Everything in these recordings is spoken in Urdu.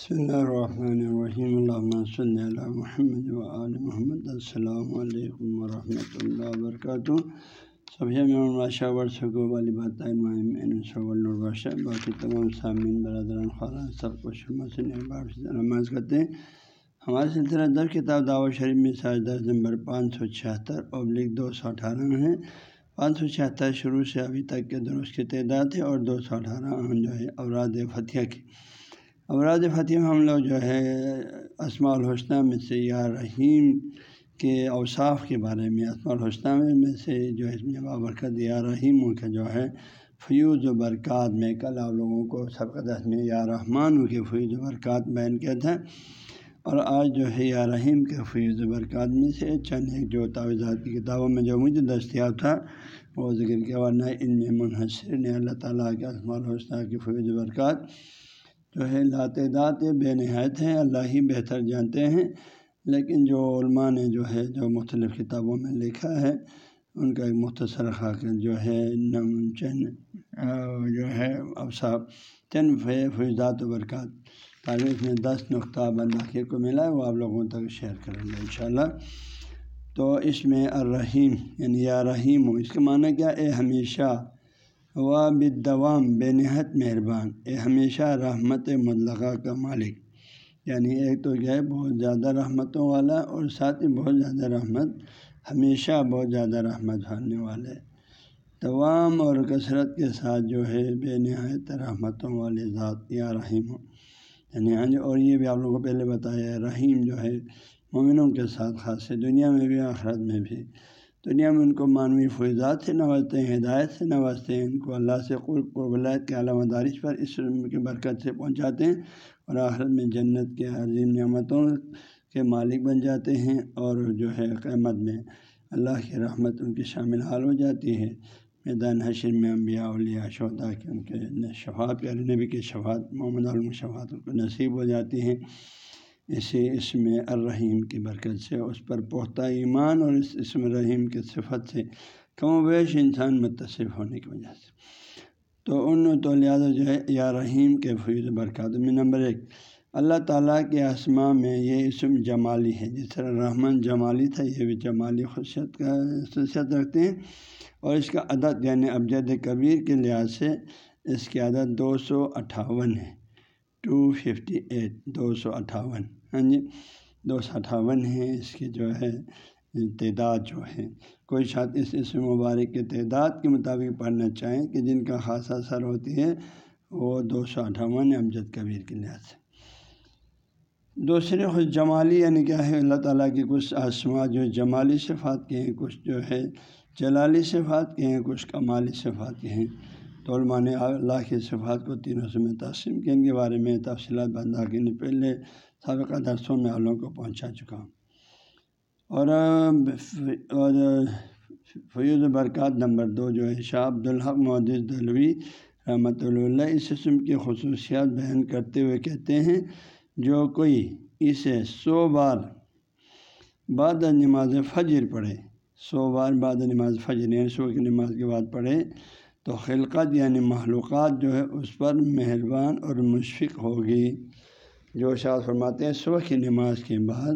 بسم اللہ الرحمن الرحیم اللہ صلی اللہ محمد وآل محمد السلام علیکم ورحمۃ اللہ وبرکاتہ صبح ورثہ والی بات باقی تمام سامعین برادران خوران سب کو نماز کرتے ہیں ہمارے سلسلہ در کتاب دعوت شریف میں ساج درس نمبر پانچ سو چھہتر ابلک دو سو اٹھارہ میں ہے پانچ سو چھہتر شروع سے ابھی تک کے درست کی تعداد ہے اور دو سو اٹھارہ جو ہے اوراد فتح کی اوراد فتح میں ہم لوگ جو ہے اسماع الحسنہ میں سے یا رحیم کے اوصاف کے بارے میں اسماع الحسنہ میں سے جو ہے، اس میں بابرکت یا رحیم کا جو ہے فیوز و برکات میں، کل آپ لوگوں کو سبقت میں یا رحمان کے فیوز و برکات بیان کیا تھا۔ اور آج جو ہے، یا رحیم کے فیوز و برکات میں سے چند ایک جو تعویذات کی کتابوں میں جو مجھے دستیاب تھا، وہ ذکر کے ورنہ ان میں منحصر نے اللہ تعالیٰ کے اسماع الحسنہ کی فیوز و برکات جو ہے لاتعداد بے نہایت ہیں، اللہ ہی بہتر جانتے ہیں۔ لیکن جو علماء نے جو ہے، جو مختلف کتابوں میں لکھا ہے، ان کا ایک مختصر خاک جو ہے، نم، چن جو ہے افساب چند فیضات و برکات۔ تاریخ میں دس نقطہ بنداخیر کو ملا ہے، وہ آپ لوگوں تک شیئر کریں گے انشاءاللہ۔ تو اس میں الرحیم یعنی یا رحیم ہوں اس کا معنی کیا؟ اے ہمیشہ۔ و بدوام بے نہایت مہربان۔ اے ہمیشہ رحمت مطلقہ کا مالک۔ یعنی ایک تو کیا ہے بہت زیادہ رحمتوں والا اور ساتھ ہی بہت زیادہ رحمت، ہمیشہ بہت زیادہ رحمت بھرنے والے۔ توام اور کثرت کے ساتھ جو ہے بے نہایت رحمتوں والے ذات، یا رحیم۔ ہو یعنی ہاں جی اور یہ بھی آپ لوگوں کو پہلے بتایا ہے، رحیم جو ہے مومنوں کے ساتھ، خاص ہے دنیا میں بھی، آخرت میں بھی۔ دنیا میں ان کو معنوی فوجات سے نوازتے ہیں، ہدایت سے نوازتے ہیں، ان کو اللہ سے قرب قربلت کے علامہ دارش پر اس کی برکت سے پہنچاتے ہیں اور آخرت میں جنت کے عظیم نعمتوں کے مالک بن جاتے ہیں اور جو ہے قیمت میں اللہ کی رحمت ان کی شامل حال ہو جاتی ہے۔ میدان حشر میں انبیاء، اولیاء شہدا کے ان کے شفات پیارے نبی کے شفات محمد علم شفات ان کو نصیب ہو جاتی ہیں۔ اسی اسم الرحیم کی برکت سے، اس پر پختہ ایمان اور اس اسم رحیم کے صفت سے کم و بیش انسان متصف ہونے کی وجہ سے۔ تو ان تو لہٰذا جو ہے، یا رحیم کے فیض برکات۔ میں نمبر ایک، اللہ تعالیٰ کے اسماء میں یہ اسم جمالی ہے۔ جس طرح رحمان جمالی تھا، یہ بھی جمالی خصیت کا خصیت رکھتے ہیں۔ اور اس کا عدد یعنی ابجد کبیر کے لحاظ سے، اس کی عدد دو سو اٹھاون ہے۔ ٹو ففٹی ایٹ، دو سو اٹھاون۔ ہاں جی دو سو اٹھاون ہیں، اس کی جو ہے، تعداد جو ہے کوئی شاید اس اس مبارک کے تعداد کے مطابق پڑھنا چاہیں کہ جن کا خاص اثر ہوتی ہے، وہ دو سو اٹھاون امجد کبیر کے لحاظ سے۔ دوسرے، خود جمالی یعنی کیا ہے اللہ تعالیٰ کی کچھ آسما جو جمالی صفات کے ہیں، کچھ جو ہے، جلالی صفات کے ہیں، کچھ کمالی صفات کے ہیں۔ تو علماء نے اللہ کی صفات کو تینوں سے میں تقسیم کے ان کے بارے میں تفصیلات بندہ کے پہلے سابقہ درسوں میں آپ لوگوں کو پہنچا چکا ہوں۔ اور فیوز برکات نمبر دو جو ہے، شاہ عبدالحق محدود دلوی رحمۃ اللہ اس قسم کی خصوصیات بیان کرتے ہوئے کہتے ہیں، جو کوئی اسے سو بار بعد نماز فجر پڑھے، سو بار بعد نماز فجر یعنی صبح کی نماز کے بعد پڑھے تو خلقت یعنی معلومات جو ہے اس پر مہربان اور مشفق ہوگی۔ جو شاہ فرماتے ہیں، صبح کی نماز کے بعد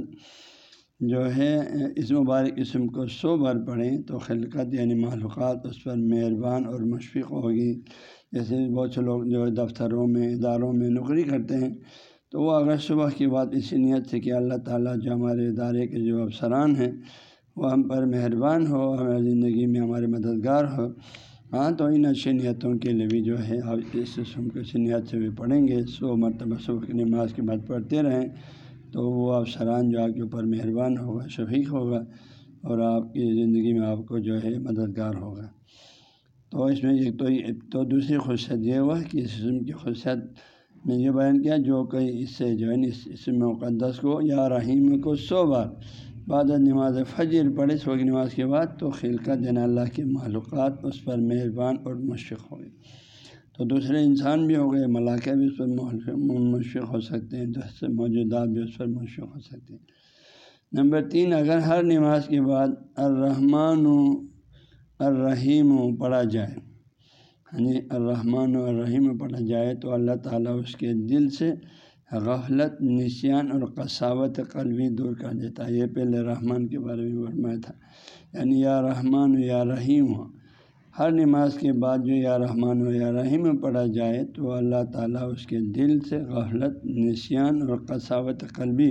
جو ہے، اس مبارک اسم کو سو بار پڑھیں تو خلقت یعنی معلومات اس پر مہربان اور مشفق ہوگی۔ جیسے بہت سے لوگ جو دفتروں میں، اداروں میں نوکری کرتے ہیں، تو وہ اگر صبح کی بات اسی نیت سے کہ اللہ تعالیٰ جو ہمارے ادارے کے جو افسران ہیں، وہ ہم پر مہربان ہو ہماری زندگی میں ہمارے مددگار ہو ہاں تو ان اچھی نیتوں کے لیے بھی جو ہے، آپ اس قسم کو اچھی نیت سے بھی پڑھیں گے۔ سو مرتبہ صبح کی نماز کے بعد پڑھتے رہیں تو وہ آپ سران جو آپ کے اوپر مہربان ہوگا، شفیق ہوگا اور آپ کی زندگی میں آپ کو جو ہے مددگار ہوگا۔ تو اس میں ایک تو تو دوسری خصیت یہ ہوا کہ اس قسم کی خصیت میں یہ بیان کیا، جو کہ اس سے جو ہے، اس اسم مقدس کو یا رحیم کو سو بار بعد نماز فجر پڑھے سو کی نماز کے بعد تو خلقت دینا اللہ کی معلومات اس پر مہربان اور مشفق ہوئے تو دوسرے انسان بھی ہو گئے ملاقہ بھی اس پر مشفق ہو سکتے ہیں، دوسرے موجودات بھی اس پر مشفق ہو سکتے ہیں۔ نمبر تین، اگر ہر نماز کے بعد الرحمن و الرحیم پڑھا جائے ہاں جی الرحمن و الرحیم پڑھا جائے تو اللہ تعالیٰ اس کے دل سے غفلت نشان اور قصاوت قلبی دور کر دیتا ہے۔ یہ پہلے رحمان کے بارے میں فرمایا تھا۔ یعنی یا رحمان یا رحیم ہو۔ ہر نماز کے بعد جو یا رحمان و یا رحیم پڑھا جائے تو اللہ تعالیٰ اس کے دل سے غفلت نشان اور قصاوت قلبی،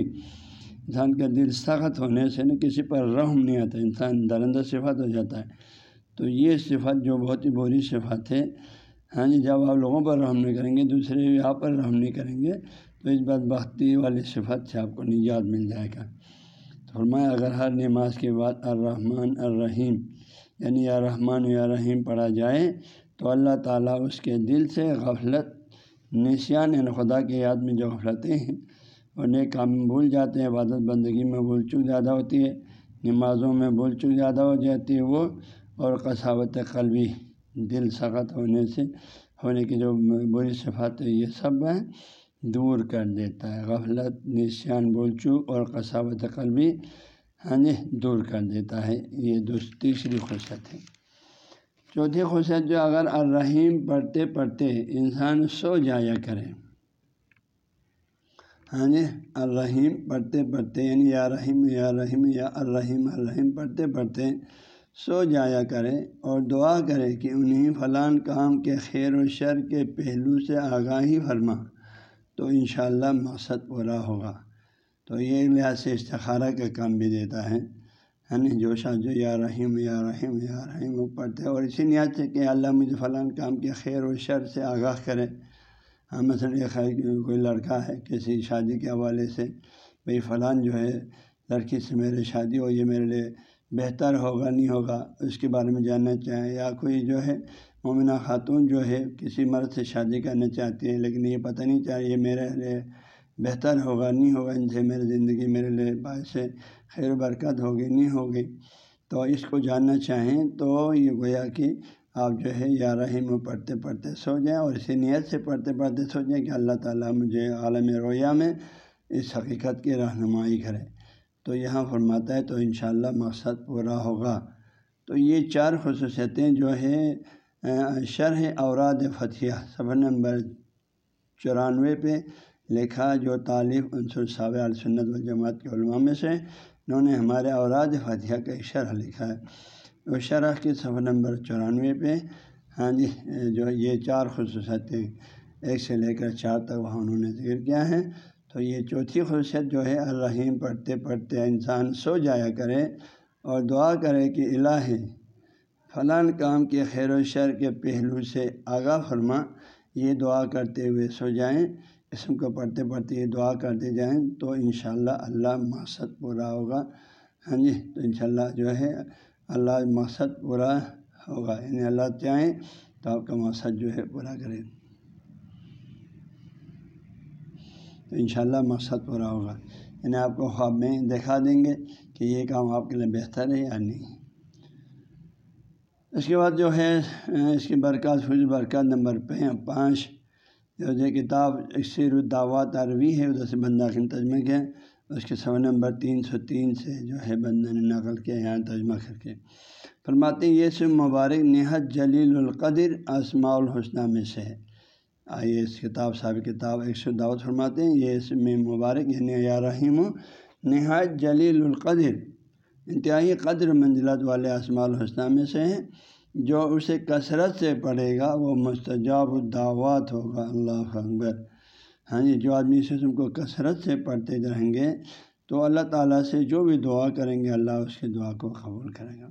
انسان کا دل سخت ہونے سے نہ کسی پر رحم نہیں آتا، انسان درندہ صفت ہو جاتا ہے۔ تو یہ صفت جو بہت ہی بری صفت ہے ہاں جی جب آپ لوگوں پر رحم نہیں کریں گے، دوسرے آپ پر رحم نہیں کریں گے تو اس بات بختی والی صفت سے آپ کو نجات مل جائے گا۔ تو فرمایا، اگر ہر نماز کے بعد الرحمن الرحیم یعنی یا رحمان یا رحیم پڑھا جائے، تو اللہ تعالیٰ اس کے دل سے غفلت نشان یعنی خدا کی یاد میں جو غفلتیں ہیں انہیں کام بھول جاتے ہیں، عبادت بندگی میں بھول چک زیادہ ہوتی ہے، نمازوں میں بھول چک زیادہ ہو جاتی ہے وہ، اور قصاوت قلبی، دل سخت ہونے سے، ہونے کی جو بری صفات ہے، یہ سب ہے دور کر دیتا ہے۔ غفلت، نشان بول چوک اور قصاوت قلبی ہاں جی دور کر دیتا ہے۔ یہ تیسری خوشیت ہے۔ چوتھی خوشیت جو اگر الرحیم پڑھتے پڑھتے انسان سو جایا کرے۔ ہاں جی الرحیم پڑھتے پڑھتے یعنی یا رحیم یا رحیم، یا الرحیم الرحیم پڑھتے پڑھتے سو جایا کرے اور دعا کرے کہ انہیں فلان کام کے خیر و شر کے پہلو سے آگاہی فرما۔ تو انشاءاللہ مقصد پورا ہوگا۔ تو یہ لحاظ سے استخارہ کا کام بھی دیتا ہے۔ یعنی جو شاہ جو یا رحیم یا رحیم یا رحیم وہ پڑھتے اور اسی نیت سے کہ اللہ مجھے فلاں کام کے خیر و شر سے آگاہ کرے۔ ہاں مثلاً کوئی لڑکا ہے، کسی شادی کے حوالے سے بھائی فلاں جو ہے، لڑکی سے میرے شادی ہو یہ میرے لیے بہتر ہوگا، نہیں ہوگا، اس کے بارے میں جاننا چاہیں۔ یا کوئی جو ہے مومنہ خاتون جو ہے، کسی مرد سے شادی کرنا چاہتی ہے لیکن یہ پتہ نہیں چاہیے میرے لیے بہتر ہوگا، نہیں ہوگا، ان سے میری زندگی میرے لیے باعث خیر و برکت ہوگی، نہیں ہوگی۔ تو اس کو جاننا چاہیں تو یہ گویا کہ آپ جو ہے، یا رحیم پڑھتے پڑھتے سو جائیں اور اسی نیت سے پڑھتے پڑھتے سو جائیں کہ اللہ تعالیٰ مجھے عالم رویہ میں اس حقیقت کی رہنمائی کرے۔ تو یہاں فرماتا ہے تو انشاءاللہ مقصد پورا ہوگا۔ تو یہ چار خصوصیتیں جو ہے شرح اوراد فتح صفحہ نمبر چورانوے پہ لکھا جو طالب عنصر صاب السنت والجماعت کے علماء میں سے انہوں نے ہمارے اوراد فتح کا ایک شرح لکھا ہے۔ وہ شرح کی صفحہ نمبر چورانوے پہ ہاں جی جو یہ چار خصوصیتیں ایک سے لے کر چار تک وہاں انہوں نے ذکر کیا ہے۔ تو یہ چوتھی خصوصیت جو ہے، الرحیم، پڑھتے پڑھتے انسان سو جایا کرے اور دعا کرے کہ الہ فلاں کام کے خیر و شر کے پہلو سے آگاہ فرما، یہ دعا کرتے ہوئے سو جائیں۔ اسم کو پڑھتے پڑھتے یہ دعا کرتے جائیں تو انشاءاللہ اللہ مقصد پورا ہوگا۔ ہاں جی تو انشاءاللہ جو ہے اللہ مقصد پورا ہوگا۔ یعنی اللہ چاہیں تو آپ کا مقصد جو ہے پورا کریں تو انشاءاللہ مقصد پورا ہوگا۔ یعنی آپ کو خواب میں دکھا دیں گے کہ یہ کام آپ کے لیے بہتر ہے یا نہیں۔ اس کے بعد جو ہے، اس کی برکات فض برکات نمبر پانچ۔ جو ہے کتاب اکثر الدعوات عربی ہے، ادھر سے بندہ کے ترجمہ کیا اس کے سو نمبر تین سو تین سے جو ہے بندہ نے نقل کیا، یہاں ترجمہ کر کے۔ فرماتے ہیں، یہ سب مبارک نہت جلیل القدر اسماع الحسنہ میں سے ہے۔ آئیے اس کتاب، صاحب کتاب ایک سو دعوت فرماتے ہیں، یہ اس میں مبارک یعنی یا رحیم، نہایت جلیل القدر۔ انتہائی قدر منزلت والے اسماع الحسنہ میں سے ہیں۔ جو اسے کثرت سے پڑھے گا، وہ مستجاب الدعوات ہوگا۔ اللہ اکبر۔ ہاں جی جو آدمی اس تم کو کثرت سے پڑھتے رہیں گے، تو اللہ تعالیٰ سے جو بھی دعا کریں گے، اللہ اس کی دعا کو قبول کرے گا۔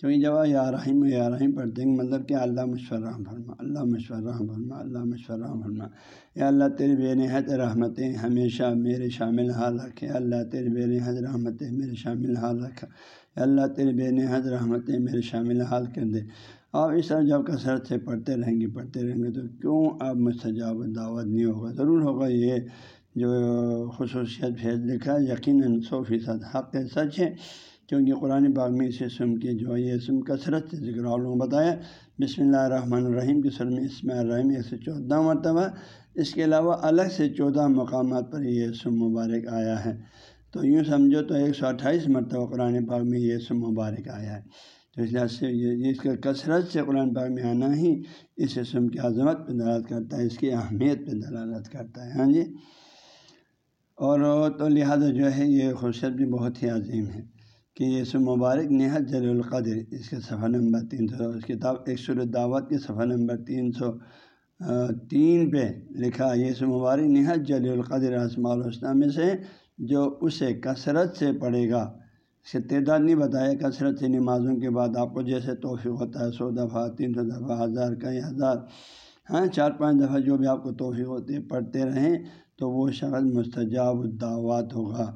کیونکہ جب یا رحیم یا رحیم پڑھتے ہیں مطلب کہ اللہ مشور رحم فرما، اللہ مشور رحم فرما، اللہ مشور رحم فرما۔ یا اللہ، تیری بے نہایت رحمتیں ہمیشہ میرے شامل حال رکھے اللہ، تیری بے نہایت رحمتیں میرے شامل حال رکھا اللہ، تیری بے نہایت رحمتیں میرے شامل حال کر دے۔ آپ اس طرح جب کثرت سے پڑھتے رہیں گے، پڑھتے رہیں گے، تو کیوں آپ مستجاب دعوت نہیں ہوگا؟ ضرور ہوگا یہ جو خصوصیت بھیج لکھا یقیناً سو فیصد حق سچ ہے۔ کیونکہ قرآن باغ میں اسے سم کے جو ہے یہ سم کثرت سے ذکر علوم بتایا بسم اللہ الرحمن الرحیم کے سر میں اسم الرحیم ایک سو چودہ مرتبہ اس کے علاوہ الگ سے چودہ مقامات پر یہ سم مبارک آیا ہے۔ تو یوں سمجھو تو ایک سو اٹھائیس مرتبہ قرآن پاک میں یہ سم مبارک آیا ہے۔ تو اس لحاظ سے یہ اس کا کثرت سے قرآن پاک میں آنا ہی اس اسم کی عظمت پہ دلالت کرتا ہے، اس کی اہمیت پہ دلالت کرتا ہے۔ ہاں جی؟ اور تو لہٰذا جو ہے یہ خصوصیت بھی بہت ہی عظیم ہے۔ کہ یہ مبارک نہایت جل القدر اس کے صفحہ نمبر تین سو، اس کتاب، ایک دعوت کے صفحہ نمبر تین سو تین پہ لکھا یہ سو مبارک نہایت جل القدر اسماع الحسنہ میں سے، جو اسے کثرت سے پڑھے گا۔ اس کے تعداد نہیں بتایا، کثرت سے نمازوں کے بعد آپ کو جیسے توفیق ہوتا ہے، سو دفعہ، تین سو دفعہ، ہزار، کئی ہزار ہاں چار پانچ دفعہ جو بھی آپ کو توفیق ہوتے پڑھتے رہیں، تو وہ شخص مستجاب الدعوات ہوگا۔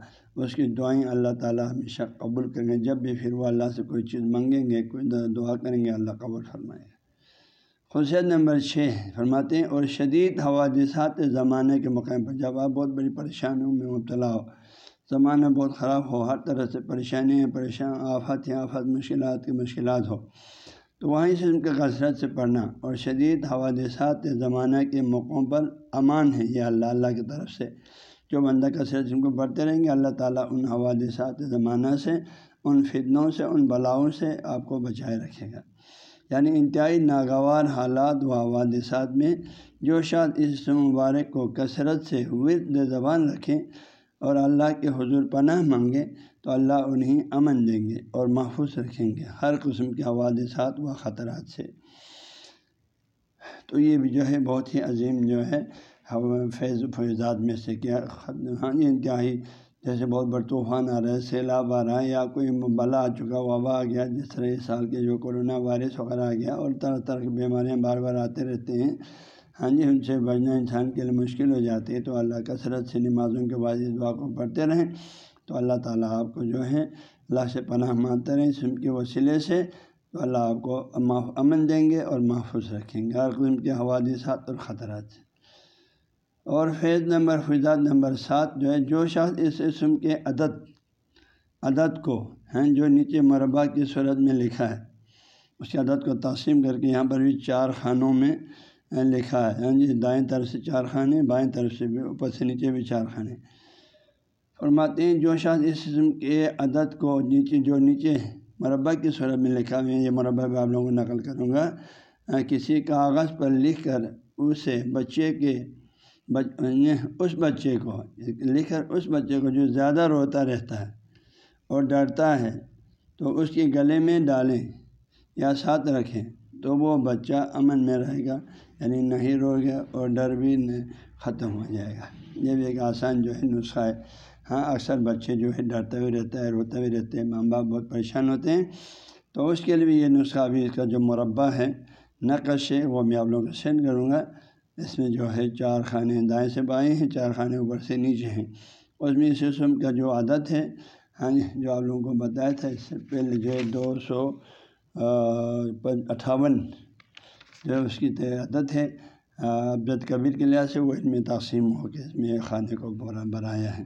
اس کی دعائیں اللہ تعالیٰ ہمیشہ قبول کریں گے۔ جب بھی پھر وہ اللہ سے کوئی چیز منگیں گے، کوئی دعا کریں گے، اللہ قبول فرمائے۔ گا خصوصیت نمبر چھ، فرماتے ہیں، اور شدید حوادثات زمانے کے مقام پر۔ جب آپ بہت بڑی پریشانیوں میں مبتلا ہو، زمانہ بہت خراب ہو، ہر طرح سے پریشانی پریشان آفت یا آفت مشکلات کی مشکلات ہو، تو وہیں سے ان کے کثرت سے پڑھنا۔ اور شدید حوادثات زمانہ کے موقعوں پر امان ہے یہ اللہ اللہ کی طرف سے۔ جو بندہ کثرت ان کو پڑھتے رہیں گے، اللہ تعالیٰ ان حوادثات زمانہ سے، ان فتنوں سے، ان بلاؤں سے آپ کو بچائے رکھے گا۔ یعنی انتہائی ناگوار حالات و حوادثات میں جو شاید اس مبارک کو کثرت سے ورد زبان رکھیں اور اللہ کے حضور پناہ مانگیں تو اللہ انہیں امن دیں گے اور محفوظ رکھیں گے ہر قسم کے حوادثات و خطرات سے۔ تو یہ بھی جو ہے بہت ہی عظیم جو ہے فیض و فیضات میں سے کیا ہاں انتہائی، جیسے بہت بڑے طوفان آ رہا ہے، سیلاب آ رہا ہے یا کوئی بلا آ چکا، وبا آ گیا، جس طرح اس سال کے جو کرونا وائرس وغیرہ آ گیا اور طرح طرح کی بیماریاں بار بار آتے رہتے ہیں۔ ہاں جی ان سے بچنا انسان کے لیے مشکل ہو جاتی ہے۔ تو اللہ کثرت سے نمازوں کے بعد اس دعا کو پڑھتے رہیں۔ تو اللہ تعالیٰ آپ کو جو ہے اللہ سے پناہ مانتے رہیں اس کے وسیلے سے۔ تو اللہ آپ کو امن دیں گے اور محفوظ رکھیں گے۔ ہر قسم کے حوادثات اور خطرات سے۔ اور فیض نمبر فیضات نمبر سات جو ہے، جو شخص اس اسم کے عدد عدد کو، ہیں، جو نیچے مربع کی صورت میں لکھا ہے، اس کے عدد کو تقسیم کر کے یہاں پر بھی چار خانوں میں لکھا ہے ہاں جی دائیں طرف سے چار خانے، بائیں طرف سے بھی، اوپر سے نیچے بھی چار خانے۔ فرماتے ہیں، جو شاید اس قسم کے عدد کو نیچے، جو نیچے مربع کی صورت میں لکھا ہوئے یہ مربع بھی آپ لوگوں کو نقل کروں گا کسی کاغذ پر لکھ کر اسے بچے کے بچ اس بچے کو، لکھ کر اس بچے کو جو زیادہ روتا رہتا ہے اور ڈرتا ہے، تو اس کے گلے میں ڈالیں یا ساتھ رکھیں تو وہ بچہ امن میں رہے گا یعنی نہیں رو گیا اور ڈر بھی ختم ہو جائے گا۔ یہ بھی ایک آسان جو ہے نسخہ ہے۔ ہاں اکثر بچے جو ہے ڈرتے ہوئے رہتا ہے روتے ہوئے رہتے ہیں ماں باپ بہت پریشان ہوتے ہیں۔ تو اس کے لیے بھی یہ نسخہ بھی اس کا جو مربع ہے، نقش ہے، وہ میں آپ لوگوں کو سینڈ کروں گا۔ اس میں جو ہے چار خانے دائیں سے بائیں ہیں، چار خانے اوپر سے نیچے ہیں۔ اس میں اس قسم کا جو عادت ہے ہاں جی جو آپ لوگوں کو بتایا تھا، اس سے پہلے جو ہے دو سو اٹھاون جو اس کی عدت ہے۔ عبد کبیر کے لحاظ سے وہ ان میں تقسیم ہو کے اس میں خانے کو بورا بنایا ہے۔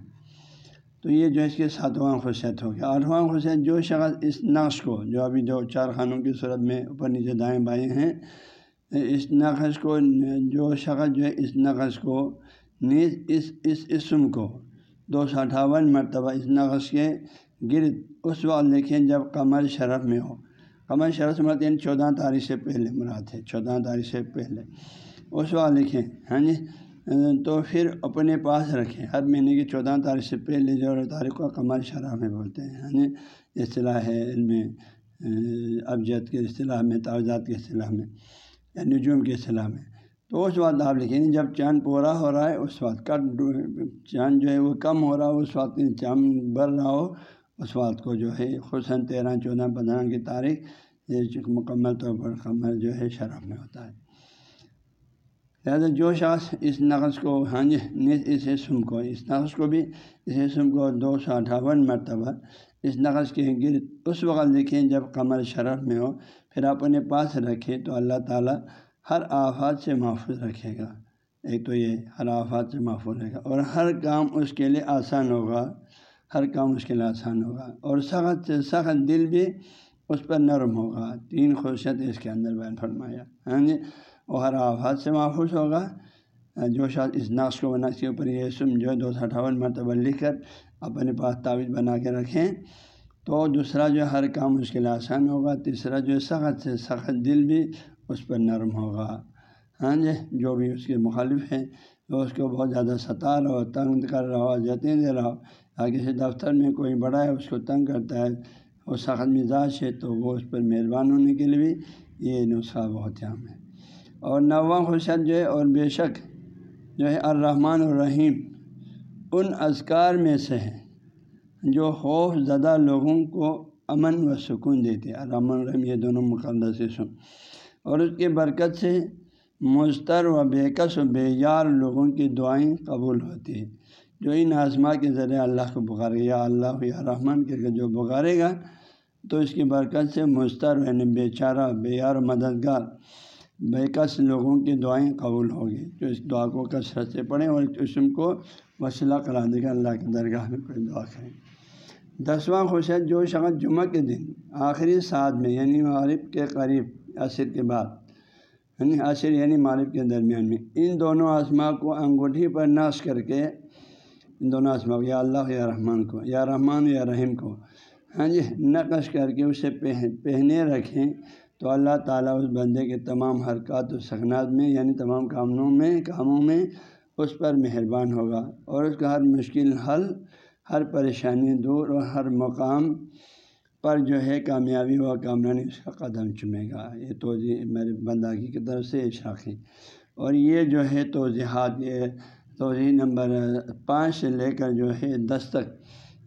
تو یہ جو اس کے ساتواں خصیت ہو گیا۔ آٹھواں خصیت جو شخص اس نقش کو، جو ابھی جو چار خانوں کی صورت میں اوپر نیچے دائیں بائیں ہیں اس نقش کو جو شخص جو ہے اس نقش کو نیز اس اس اسم کو۔ دو سو اٹھاون مرتبہ اس نقش کے گرد اس وقت لکھیں جب قمر شرف میں ہو۔ قمر شرف سے مراد یعنی چودہ تاریخ سے پہلے مراد ہے، چودہ تاریخ سے پہلے۔ اس وقت لکھیں ہاں جی تو پھر اپنے پاس رکھیں۔ ہر مہینے کی چودہ تاریخ سے پہلے جو تاریخ کو قمر شرح میں بولتے ہیں ہاں جی۔ اصطلاح ہے علم ابجد کے اصطلاح میں تعوضات کے اصطلاح میں۔ یا نجوم کے اصطلاح میں۔ تو اس وقت آپ لکھیں جب چاند پورا ہو رہا ہے، اس وقت کٹ چاند جو ہے وہ کم ہو رہا ہو اس وقت چاند بڑھ رہا ہو۔ اس بات کو جو ہے خصاً تیرہ، چودہ، پندرہ کی تاریخ یہ مکمل طور پر قمر جو ہے شرف میں ہوتا ہے۔ لہٰذا جو شخص اس نقص کو ہاں جی اس اسم کو، اس نقص کو بھی، اس اسم کو دو سو اٹھاون مرتبہ اس نقص کے گرد اس وقت لکھیں جب قمر شرف میں ہو پھر اپنے پاس رکھیں تو اللہ تعالیٰ ہر آفات سے محفوظ رکھے گا۔ ایک تو یہ ہر آفات سے محفوظ رہے گا اور ہر کام اس کے لیے آسان ہوگا۔ ہر کام اس کے لیے آسان ہوگا اور سخت سے سخت دل بھی اس پر نرم ہوگا۔ تین خوشیت اس کے اندر بیان فرمایا۔ ہاں جی؟ وہ ہر آفات سے محفوظ ہوگا۔ جو شاید اس نقش کو بنا کے اوپر یہ سم جو ہے دو سو اٹھاون مرتبہ لکھ کر اپنے پاس تعویذ بنا کے رکھیں۔ تو دوسرا جو ہر کام اس کے لیے آسان ہوگا، تیسرا جو سخت سے سخت دل بھی اس پر نرم ہوگا۔ ہاں جی جو بھی اس کے مخالف ہیں تو اس کو بہت زیادہ ستا رہا ہو تنگ کر رہا ہو جتنے دے رہا۔ ہو یا کسی دفتر میں کوئی بڑا ہے، اس کو تنگ کرتا ہے، وہ سخت مزاج ہے، تو وہ اس پر مہربان ہونے کے لیے بھی یہ نسخہ بہت عام ہے۔ اور نواں خوشت جو ہے، اور بے شک جو ہے، الرحمن الرحیم، ان اذکار میں سے ہے جو خوف زدہ لوگوں کو امن و سکون دیتے الرحمن الرحیم یہ دونوں مقدس سن اور اس کی برکت سے مستر و بےکس و بے یار لوگوں کی دعائیں قبول ہوتی ہیں۔ جو ان آزما کے ذریعے اللہ کو بخارے یا اللہ یا رحمان کے جو بخارے گا، تو اس کی برکت سے مستر یعنی بے چارہ، بے یار، مددگار بےکس لوگوں کی دعائیں قبول ہوگی جو اس دعا کو کثرت سے پڑھیں اور قسم کو وسیلہ کرا دے گا، اللہ کے درگاہ میں کوئی دعا کریں۔ دسواں خوشیت جو شخص جمعہ کے دن، آخری ساتھ میں یعنی معرف کے قریب، عصر کے بعد یعنی عصر یعنی معرف کے درمیان میں۔ ان دونوں آسما کو انگوٹھی پر ناش کر کے، ان دونوں آسما کو، یا اللہ یا رحمان کو، یا رحمان یا رحیم کو ہاں جی نقش کر کے اسے پہنے رکھیں تو اللہ تعالیٰ اس بندے کے تمام حرکات و سکنات میں یعنی تمام کاموں میں کاموں میں اس پر مہربان ہوگا اور اس کا ہر مشکل حل ہر پریشانی دور اور ہر مقام پر جو ہے کامیابی و کامرانی اس کا قدم چمے گا۔ یہ توضیع میرے بنداگی کی طرف سے شاخی اور یہ جو ہے توضیحات، یہ توضیع نمبر پانچ سے لے کر جو ہے دس تک،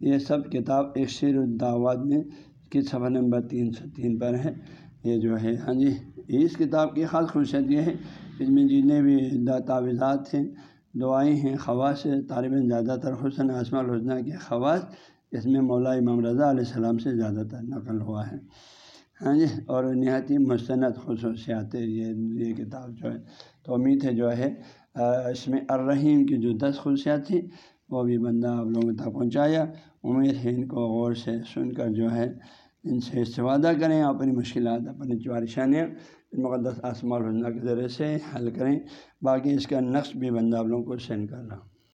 یہ سب کتاب اکثر الدعوات میں کی صفحہ نمبر تین سو تین پر ہے۔ یہ جو ہے ہاں جی اس کتاب کی خاص خصوصیت یہ ہے، اس میں جتنے بھی تعویذات ہیں دعائیں ہیں، خواص طالب زیادہ تر حسن اسما الحسنہ کے خواص اس میں مولا امام رضا علیہ السلام سے زیادہ تر نقل ہوا ہے۔ ہاں جی اور نہایتی مستند خصوصیات یہ یہ کتاب جو ہے تو امید ہے جو ہے اس میں الرحیم کی جو دس خصوصیات تھیں، وہ بھی بندہ آپ لوگوں تک پہنچایا۔ امید ہے ان کو غور سے سن کر جو ہے ان سے استفادہ کریں اپنی مشکلات، اپنی چوارشانیاں مقدس آسمان الحنہ کے ذریعے سے حل کریں۔ باقی اس کا نقش بھی بندہ آپ لوگوں کو سینڈ کر رہا ہوں۔